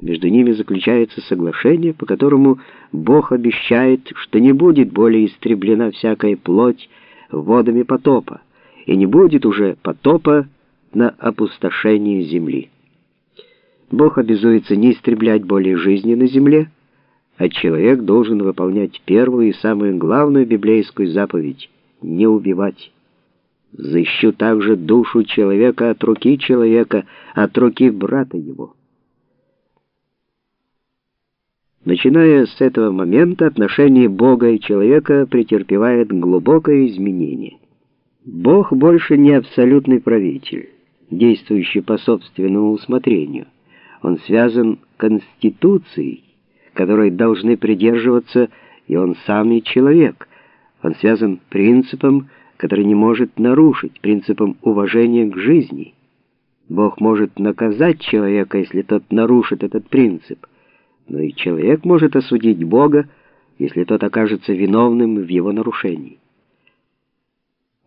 Между ними заключается соглашение, по которому Бог обещает, что не будет более истреблена всякая плоть водами потопа, и не будет уже потопа на опустошение земли. Бог обязуется не истреблять более жизни на земле, а человек должен выполнять первую и самую главную библейскую заповедь — не убивать. Защищу также душу человека от руки человека, от руки брата его. Начиная с этого момента отношение Бога и человека претерпевает глубокое изменение. Бог больше не абсолютный правитель, действующий по собственному усмотрению. Он связан конституцией, которой должны придерживаться и он сам, и человек. Он связан принципом, который не может нарушить, принципом уважения к жизни. Бог может наказать человека, если тот нарушит этот принцип – но и человек может осудить Бога, если тот окажется виновным в его нарушении.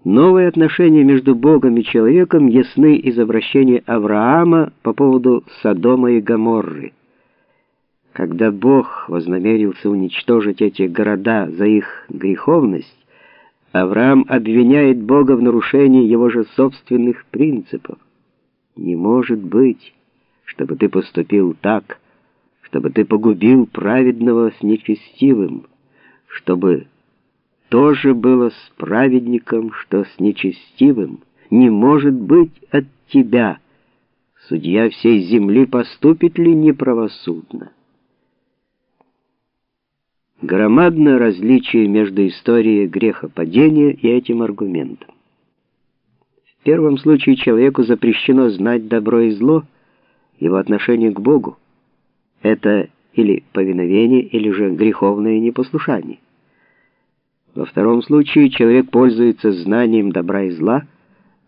Новые отношения между Богом и человеком ясны из обращения Авраама по поводу Содома и Гоморры. Когда Бог вознамерился уничтожить эти города за их греховность, Авраам обвиняет Бога в нарушении его же собственных принципов. «Не может быть, чтобы ты поступил так», чтобы ты погубил праведного с нечестивым, чтобы тоже было с праведником, что с нечестивым, не может быть от тебя. Судья всей земли поступит ли неправосудно? Громадное различие между историей грехопадения и этим аргументом. В первом случае человеку запрещено знать добро и зло, его отношение к Богу. Это или повиновение, или же греховное непослушание. Во втором случае человек пользуется знанием добра и зла,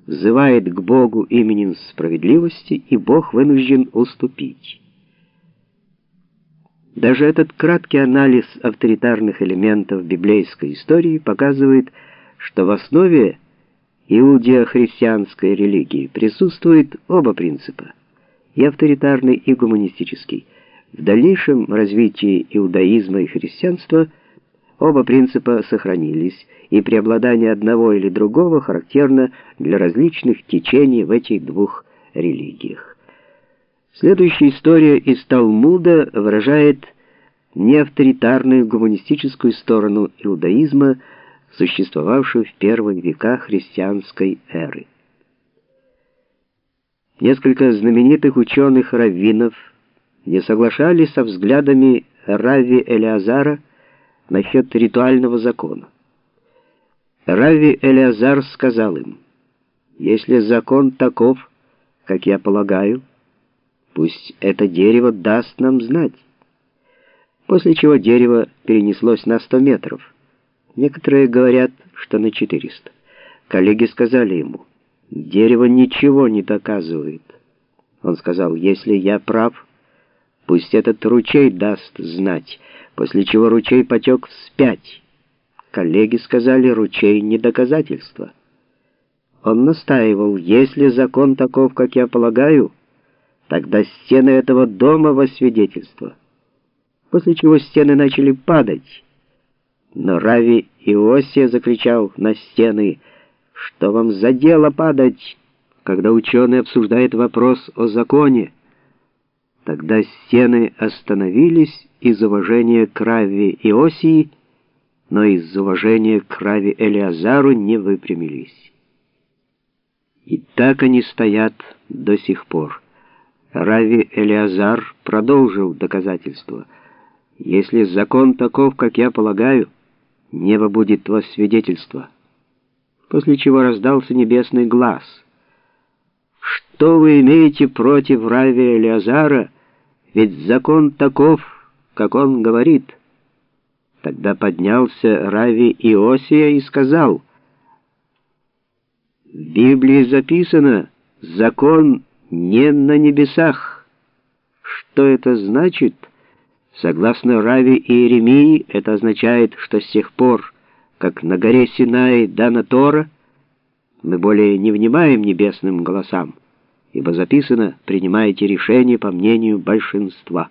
взывает к Богу именем справедливости, и Бог вынужден уступить. Даже этот краткий анализ авторитарных элементов библейской истории показывает, что в основе иудео-христианской религии присутствуют оба принципа, и авторитарный, и гуманистический – в дальнейшем развитии иудаизма и христианства оба принципа сохранились, и преобладание одного или другого характерно для различных течений в этих двух религиях. Следующая история из Талмуда выражает неавторитарную гуманистическую сторону иудаизма, существовавшую в первые века христианской эры. Несколько знаменитых ученых-раввинов – не соглашались со взглядами Рави Элиазара насчет ритуального закона. Рави Элиазар сказал им, «Если закон таков, как я полагаю, пусть это дерево даст нам знать». После чего дерево перенеслось на 100 метров. Некоторые говорят, что на 400. Коллеги сказали ему, «Дерево ничего не доказывает». Он сказал, «Если я прав, Пусть этот ручей даст знать, после чего ручей потек вспять. Коллеги сказали, ручей не доказательство. Он настаивал, если закон таков, как я полагаю, тогда стены этого дома во свидетельство. После чего стены начали падать. Но Рави Иосия закричал на стены, что вам за дело падать, когда ученый обсуждает вопрос о законе. Тогда стены остановились из уважения к Раве Иосии, но из уважения к Раве Элиазару не выпрямились. И так они стоят до сих пор. Рави Элиазар продолжил доказательство. Если закон таков, как я полагаю, небо будет во свидетельство. После чего раздался небесный глаз — что вы имеете против Рави Элиазара? Ведь закон таков, как он говорит. Тогда поднялся Рави Иосия и сказал, «В Библии записано, закон не на небесах. Что это значит? Согласно Рави Иеремии, это означает, что с тех пор, как на горе Синай дана Тора, мы более не внимаем небесным голосам ибо записано «принимайте решение по мнению большинства».